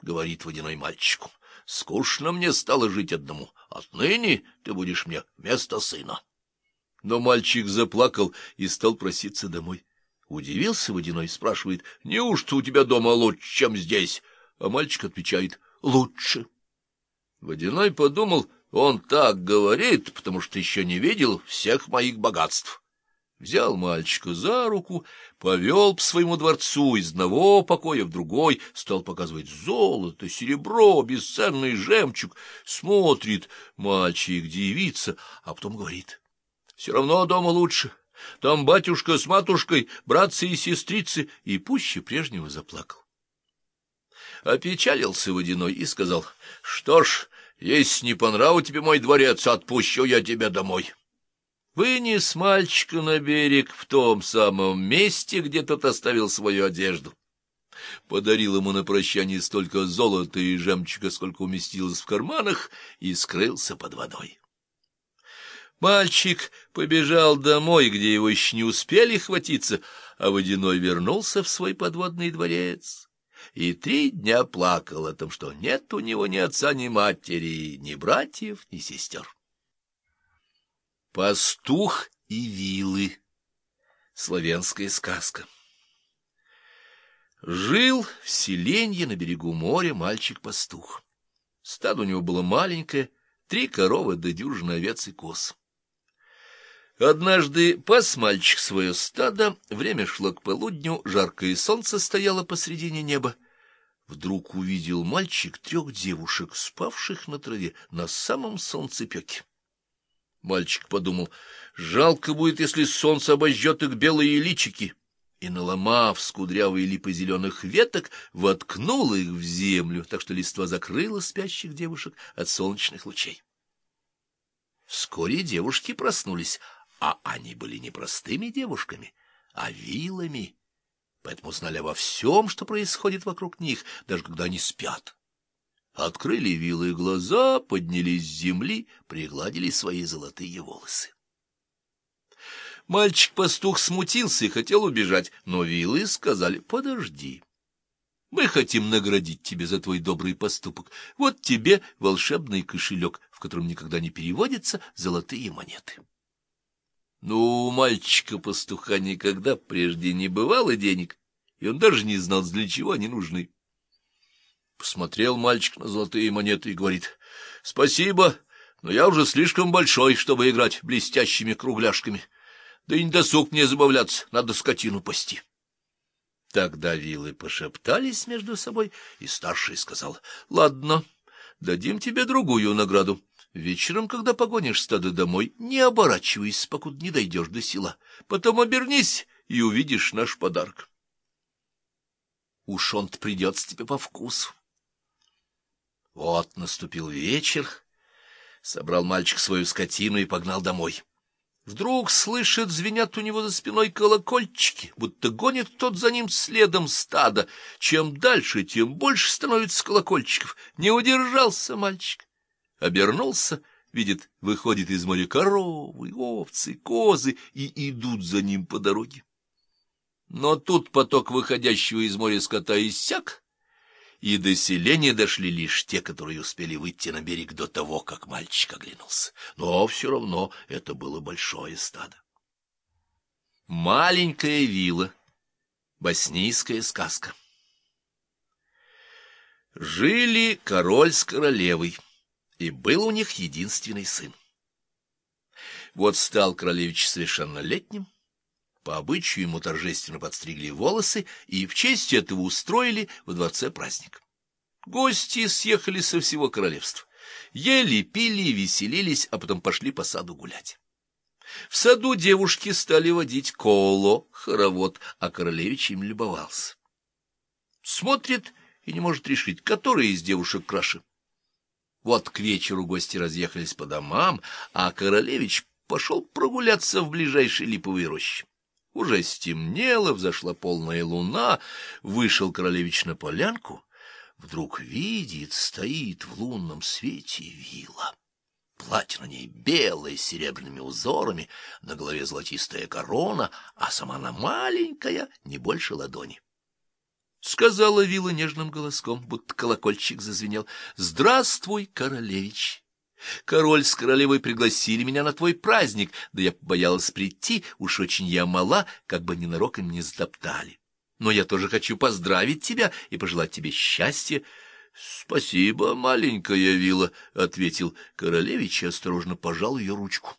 — говорит водяной мальчику. — Скучно мне стало жить одному. Отныне ты будешь мне вместо сына. Но мальчик заплакал и стал проситься домой. Удивился водяной, спрашивает, — Неужто у тебя дома лучше, чем здесь? А мальчик отвечает, — Лучше. Водяной подумал, он так говорит, потому что еще не видел всех моих богатств взял мальчика за руку, повел по своему дворцу из одного покоя в другой, стал показывать золото, серебро, бесценный жемчуг. Смотрит мальчик, девица, а потом говорит, — все равно дома лучше. Там батюшка с матушкой, братцы и сестрицы, и пуще прежнего заплакал. Опечалился водяной и сказал, — Что ж, если не по нраву тебе мой дворец, отпущу я тебя домой. Вынес мальчика на берег в том самом месте, где тот оставил свою одежду. Подарил ему на прощание столько золота и жемчуга, сколько уместилось в карманах, и скрылся под водой. Мальчик побежал домой, где его еще не успели хватиться, а водяной вернулся в свой подводный дворец и три дня плакал о том, что нет у него ни отца, ни матери, ни братьев, ни сестер. Пастух и вилы. Славянская сказка. Жил в селенье на берегу моря мальчик-пастух. Стадо у него было маленькое, три коровы да дюжина овец и коз. Однажды пас мальчик свое стадо, время шло к полудню, жаркое солнце стояло посредине неба. Вдруг увидел мальчик трех девушек, спавших на траве на самом солнцепеке. Мальчик подумал, жалко будет, если солнце обожжет их белые личики, и, наломав с кудрявой липы зеленых веток, воткнул их в землю, так что листва закрыла спящих девушек от солнечных лучей. Вскоре девушки проснулись, а они были не простыми девушками, а вилами, поэтому знали обо всем, что происходит вокруг них, даже когда они спят. Открыли вилы глаза, поднялись с земли, пригладили свои золотые волосы. Мальчик-пастух смутился и хотел убежать, но вилы сказали «Подожди». Мы хотим наградить тебя за твой добрый поступок. Вот тебе волшебный кошелек, в котором никогда не переводятся золотые монеты. Ну, у мальчика-пастуха никогда прежде не бывало денег, и он даже не знал, для чего они нужны. Посмотрел мальчик на золотые монеты и говорит, — Спасибо, но я уже слишком большой, чтобы играть блестящими кругляшками. Да и не досуг мне забавляться, надо скотину пасти. Тогда вилы пошептались между собой, и старший сказал, — Ладно, дадим тебе другую награду. Вечером, когда погонишь стадо домой, не оборачивайся, покуда не дойдешь до села. Потом обернись и увидишь наш подарок. Уж он-то придется тебе по вкусу. Вот наступил вечер, собрал мальчик свою скотину и погнал домой. Вдруг слышит, звенят у него за спиной колокольчики, будто гонит тот за ним следом стада. Чем дальше, тем больше становится колокольчиков. Не удержался мальчик. Обернулся, видит, выходит из моря коровы, овцы, козы и идут за ним по дороге. Но тут поток выходящего из моря скота иссяк, и до селения дошли лишь те, которые успели выйти на берег до того, как мальчик оглянулся. Но все равно это было большое стадо. Маленькая вилла. Боснийская сказка. Жили король с королевой, и был у них единственный сын. Вот стал королевич совершеннолетним, по обычаю ему торжественно подстригли волосы и в честь этого устроили во дворце праздник. Гости съехали со всего королевства. Ели, пили, веселились, а потом пошли по саду гулять. В саду девушки стали водить коло, хоровод, а королевич им любовался. Смотрит и не может решить, которая из девушек краше. Вот к вечеру гости разъехались по домам, а королевич пошел прогуляться в ближайшей липовой роще. Уже стемнело, взошла полная луна, вышел королевич на полянку, вдруг видит, стоит в лунном свете вилла. Платье на ней белое, с серебряными узорами, на голове золотистая корона, а сама она маленькая, не больше ладони. — сказала Вилла нежным голоском, будто колокольчик зазвенел. — Здравствуй, королевич! Король с королевой пригласили меня на твой праздник, да я боялась прийти, уж очень я мала, как бы ненароком не сдоптали. Но я тоже хочу поздравить тебя и пожелать тебе счастья. — Спасибо, маленькая вилла, — ответил королевич и осторожно пожал ее ручку.